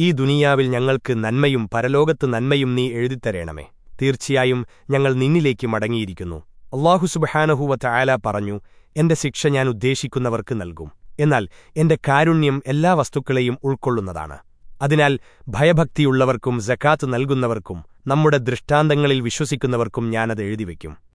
ഈ ദുനിയാവിൽ ഞങ്ങൾക്ക് നന്മയും പരലോകത്ത് നന്മയും നീ എഴുതിത്തരേണമേ. തീർച്ചയായും ഞങ്ങൾ നിന്നിലേക്ക് മടങ്ങിയിരിക്കുന്നു. അള്ളാഹു സുബഹാനഹുവത്ത ആല പറഞ്ഞു എന്റെ ശിക്ഷ ഞാൻ ഉദ്ദേശിക്കുന്നവർക്ക് നൽകും. എന്നാൽ എന്റെ കാരുണ്യം എല്ലാ വസ്തുക്കളെയും ഉൾക്കൊള്ളുന്നതാണ്. അതിനാൽ ഭയഭക്തിയുള്ളവർക്കും ജക്കാത്ത് നൽകുന്നവർക്കും നമ്മുടെ ദൃഷ്ടാന്തങ്ങളിൽ വിശ്വസിക്കുന്നവർക്കും ഞാനത് എഴുതിവെക്കും